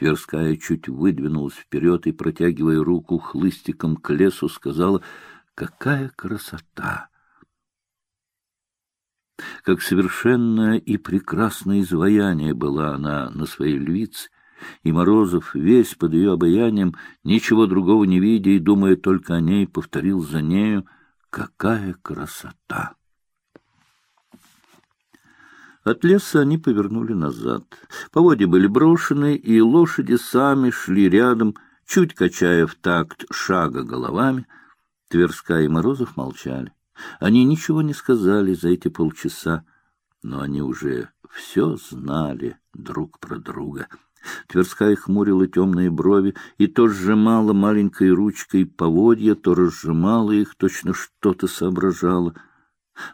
Тверская чуть выдвинулась вперед и, протягивая руку хлыстиком к лесу, сказала, «Какая красота!» Как совершенное и прекрасное изваяние была она на своей львице, и Морозов, весь под ее обаянием, ничего другого не видя и думая только о ней, повторил за нею «Какая красота!» От леса они повернули назад. Поводья были брошены, и лошади сами шли рядом, чуть качая в такт шага головами. Тверская и Морозов молчали. Они ничего не сказали за эти полчаса, но они уже все знали друг про друга. Тверская хмурила темные брови и то сжимала маленькой ручкой поводья, то разжимала их, точно что-то соображала.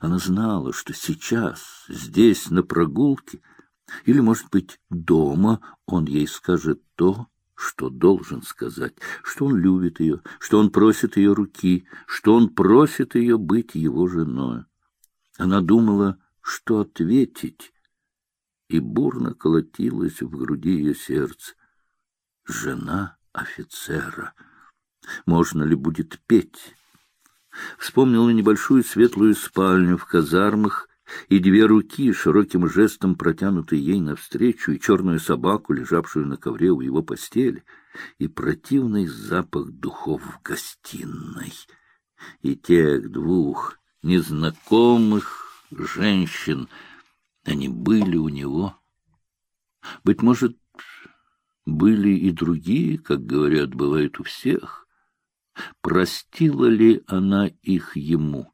Она знала, что сейчас, здесь, на прогулке, или, может быть, дома, он ей скажет то, что должен сказать, что он любит ее, что он просит ее руки, что он просит ее быть его женой. Она думала, что ответить, и бурно колотилось в груди ее сердце. Жена офицера. Можно ли будет петь? Вспомнила небольшую светлую спальню в казармах и две руки, широким жестом протянутые ей навстречу, и черную собаку, лежавшую на ковре у его постели, и противный запах духов в гостиной, и тех двух незнакомых женщин. Они были у него. Быть может, были и другие, как говорят, бывает у всех. Простила ли она их ему?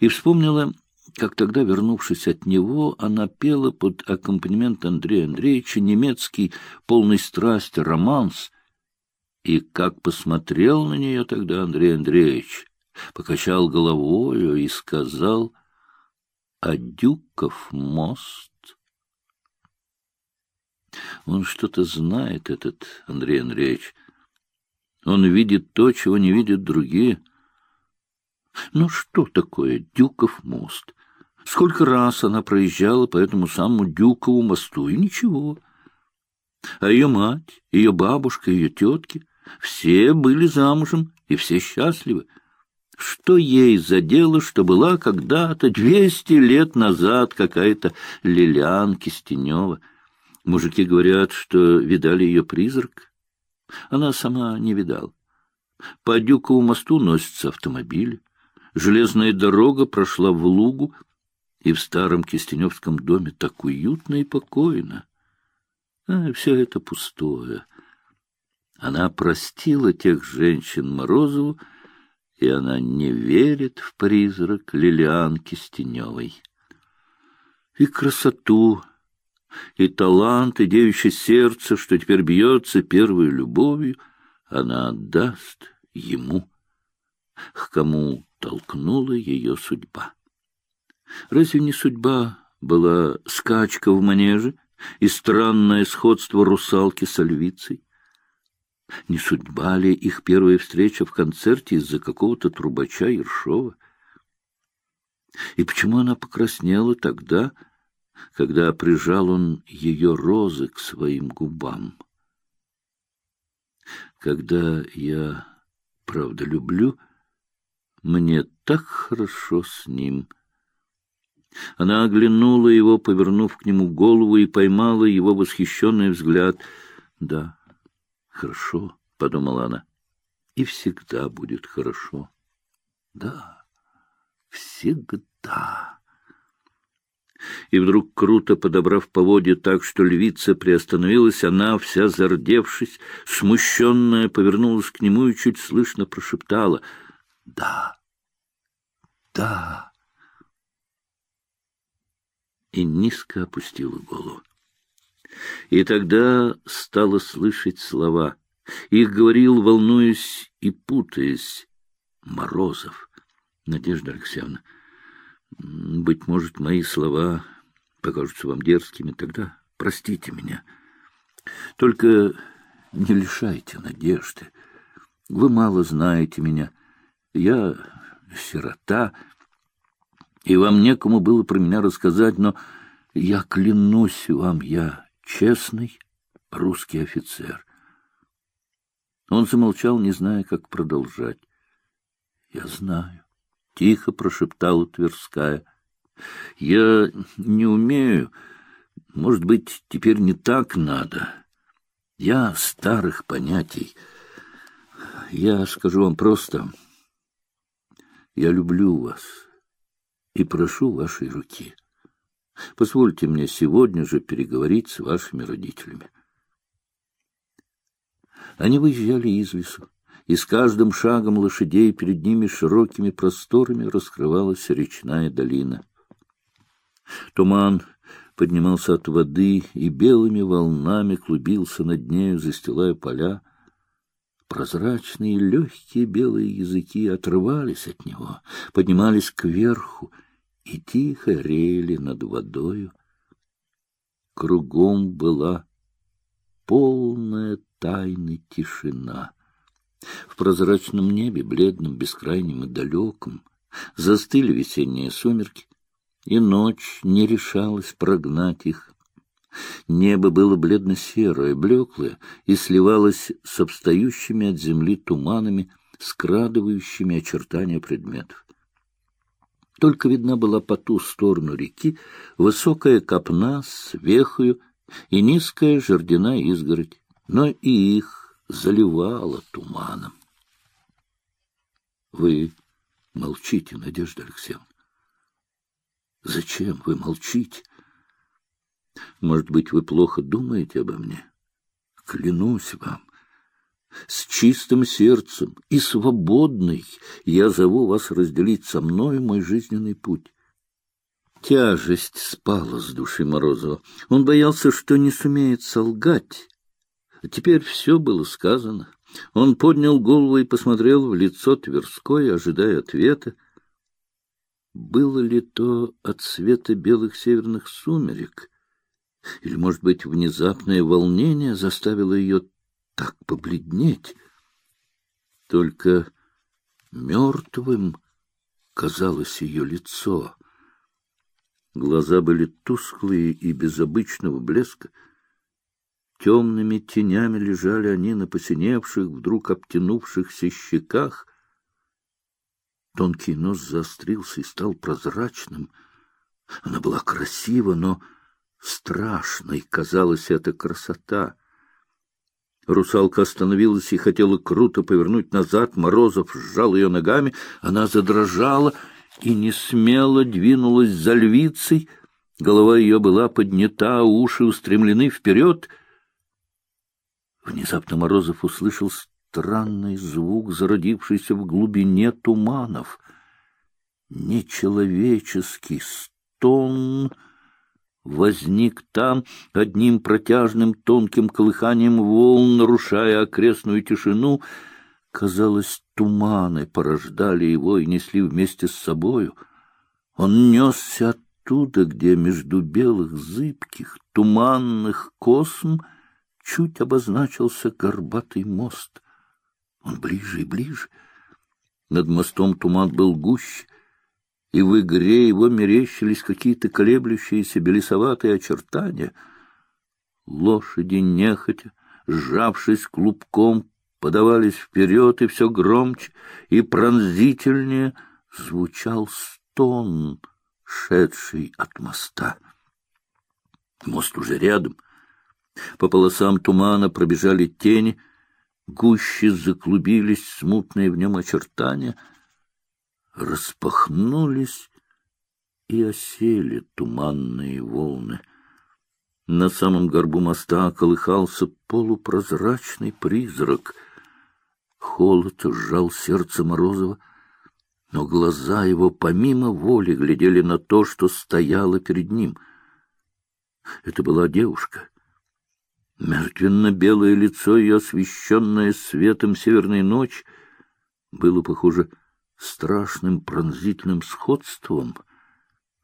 И вспомнила как тогда, вернувшись от него, она пела под аккомпанемент Андрея Андреевича немецкий, полный страсти, романс. И как посмотрел на нее тогда Андрей Андреевич, покачал головою и сказал «А Дюков мост?» Он что-то знает, этот Андрей Андреевич. Он видит то, чего не видят другие. Ну что такое Дюков мост? Сколько раз она проезжала по этому самому Дюкову мосту, и ничего. А ее мать, ее бабушка, ее тетки — все были замужем, и все счастливы. Что ей за дело, что была когда-то, двести лет назад, какая-то Лилиан Кистенева? Мужики говорят, что видали ее призрак. Она сама не видала. По Дюкову мосту носятся автомобили. Железная дорога прошла в лугу, и в старом Кистеневском доме так уютно и покойно. А все это пустое. Она простила тех женщин Морозову, и она не верит в призрак Лилиан Кистеневой. И красоту, и талант, и девичье сердце, что теперь бьется первой любовью, она отдаст ему, к кому толкнула ее судьба. Разве не судьба была скачка в манеже и странное сходство русалки с львицей? Не судьба ли их первая встреча в концерте из-за какого-то трубача Ершова? И почему она покраснела тогда, когда прижал он ее розы к своим губам? Когда я, правда, люблю, мне так хорошо с ним — она оглянула его, повернув к нему голову, и поймала его восхищенный взгляд. «Да, хорошо», — подумала она, — «и всегда будет хорошо». «Да, всегда». И вдруг, круто подобрав поводья так, что львица приостановилась, она, вся зардевшись, смущенная, повернулась к нему и чуть слышно прошептала «Да, да» и низко опустила голову. И тогда стала слышать слова. Их говорил, волнуясь и путаясь, Морозов. Надежда Алексеевна, быть может, мои слова покажутся вам дерзкими, тогда простите меня. Только не лишайте надежды. Вы мало знаете меня. Я сирота, и вам некому было про меня рассказать, но я клянусь вам, я честный, русский офицер. Он замолчал, не зная, как продолжать. — Я знаю, — тихо прошептала Тверская. — Я не умею. Может быть, теперь не так надо. Я старых понятий. Я скажу вам просто, я люблю вас и прошу вашей руки. Позвольте мне сегодня же переговорить с вашими родителями. Они выезжали из лесу, и с каждым шагом лошадей перед ними широкими просторами раскрывалась речная долина. Туман поднимался от воды и белыми волнами клубился над нею, застилая поля. Прозрачные легкие белые языки отрывались от него, поднимались кверху и тихо реяли над водою. Кругом была полная тайны тишина. В прозрачном небе, бледном, бескрайнем и далеком, застыли весенние сумерки, и ночь не решалась прогнать их. Небо было бледно-серое, блеклое, и сливалось с обстающими от земли туманами, скрадывающими очертания предметов. Только видна была по ту сторону реки высокая копна с вехою и низкая жердяная изгородь, но и их заливало туманом. — Вы молчите, Надежда Алексеевна. Зачем вы молчите? Может быть, вы плохо думаете обо мне? Клянусь вам, с чистым сердцем и свободной я зову вас разделить со мной мой жизненный путь. Тяжесть спала с души Морозова. Он боялся, что не сумеет солгать. Теперь все было сказано. Он поднял голову и посмотрел в лицо Тверской, ожидая ответа. Было ли то от света белых северных сумерек? Или, может быть, внезапное волнение заставило ее так побледнеть? Только мертвым казалось ее лицо. Глаза были тусклые и без обычного блеска. Темными тенями лежали они на посиневших, вдруг обтянувшихся щеках. Тонкий нос заострился и стал прозрачным. Она была красива, но страшной казалась эта красота. Русалка остановилась и хотела круто повернуть назад. Морозов сжал ее ногами. Она задрожала и не смело двинулась за львицей. Голова ее была поднята, уши устремлены вперед. Внезапно Морозов услышал странный звук, зародившийся в глубине туманов. Нечеловеческий стон возник там одним протяжным тонким колыханием волн, нарушая окрестную тишину — Казалось, туманы порождали его и несли вместе с собою. Он несся оттуда, где между белых, зыбких, туманных косм чуть обозначился горбатый мост. Он ближе и ближе. Над мостом туман был гуще, и в игре его мерещились какие-то колеблющиеся белесоватые очертания. Лошади нехотя, сжавшись клубком, подавались вперед, и все громче и пронзительнее звучал стон, шедший от моста. Мост уже рядом. По полосам тумана пробежали тени, гуще заклубились смутные в нем очертания, распахнулись и осели туманные волны. На самом горбу моста колыхался полупрозрачный призрак — Холод сжал сердце Морозова, но глаза его помимо воли глядели на то, что стояло перед ним. Это была девушка. Мертвенно-белое лицо ее, освещенное светом северной ночи, было похоже страшным пронзительным сходством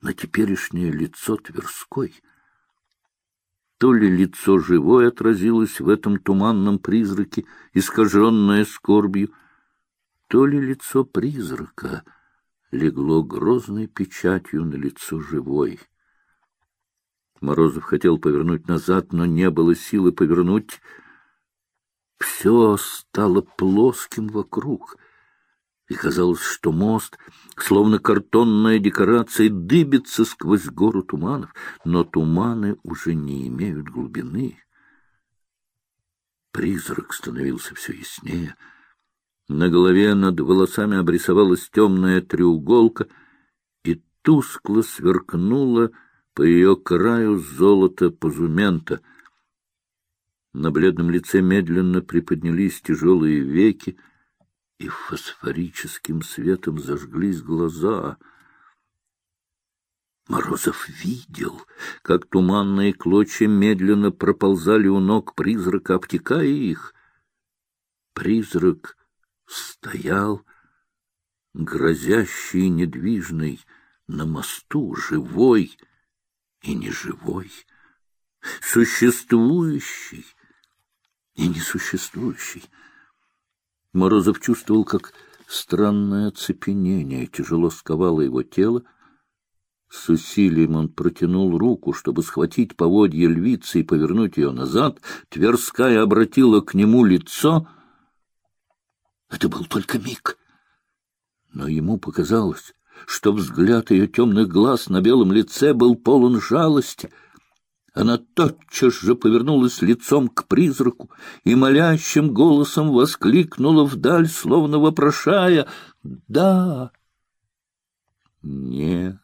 на теперешнее лицо Тверской — то ли лицо живое отразилось в этом туманном призраке, искаженное скорбью, то ли лицо призрака легло грозной печатью на лицо живой. Морозов хотел повернуть назад, но не было силы повернуть. Все стало плоским вокруг, и казалось, что мост, словно картонная декорация, дыбится сквозь гору туманов, но туманы уже не имеют глубины. Призрак становился все яснее. На голове над волосами обрисовалась темная треуголка, и тускло сверкнула по ее краю золото позумента. На бледном лице медленно приподнялись тяжелые веки, и фосфорическим светом зажглись глаза. Морозов видел, как туманные клочья медленно проползали у ног призрака, обтекая их. Призрак стоял, грозящий недвижный, на мосту, живой — и неживой, существующий и несуществующий. Морозов чувствовал, как странное оцепенение тяжело сковало его тело. С усилием он протянул руку, чтобы схватить поводья львицы и повернуть ее назад. Тверская обратила к нему лицо. Это был только миг. Но ему показалось, что взгляд ее темных глаз на белом лице был полон жалости. Она тотчас же повернулась лицом к призраку и молящим голосом воскликнула вдаль, словно вопрошая «Да!» «Нет!»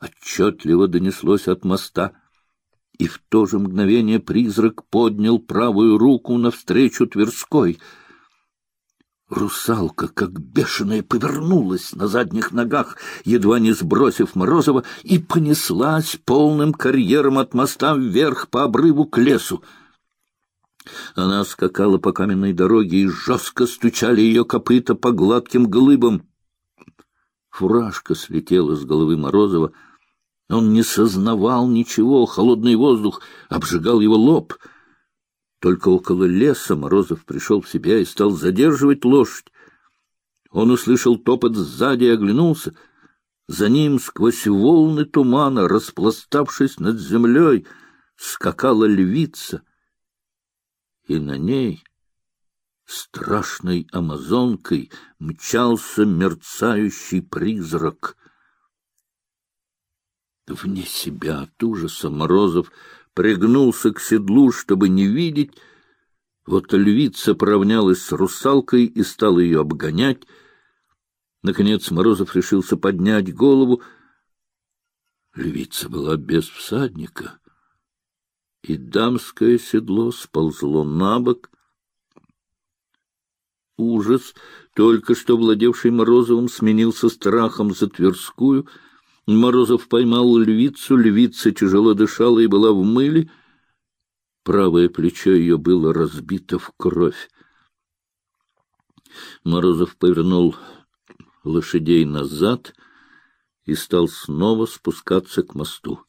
Отчетливо донеслось от моста, и в то же мгновение призрак поднял правую руку навстречу Тверской — Русалка, как бешеная, повернулась на задних ногах, едва не сбросив Морозова, и понеслась полным карьером от моста вверх по обрыву к лесу. Она скакала по каменной дороге, и жестко стучали ее копыта по гладким глыбам. Фуражка слетела с головы Морозова. Он не сознавал ничего, холодный воздух обжигал его лоб — только около леса Морозов пришел в себя и стал задерживать лошадь. Он услышал топот сзади и оглянулся. За ним сквозь волны тумана, распластавшись над землей, скакала львица, и на ней страшной амазонкой мчался мерцающий призрак. Вне себя от ужаса Морозов пригнулся к седлу, чтобы не видеть. Вот львица поравнялась с русалкой и стала ее обгонять. Наконец Морозов решился поднять голову. Львица была без всадника, и дамское седло сползло на бок. Ужас, только что владевший Морозовым, сменился страхом за Тверскую — Морозов поймал львицу, львица тяжело дышала и была в мыле. Правое плечо ее было разбито в кровь. Морозов повернул лошадей назад и стал снова спускаться к мосту.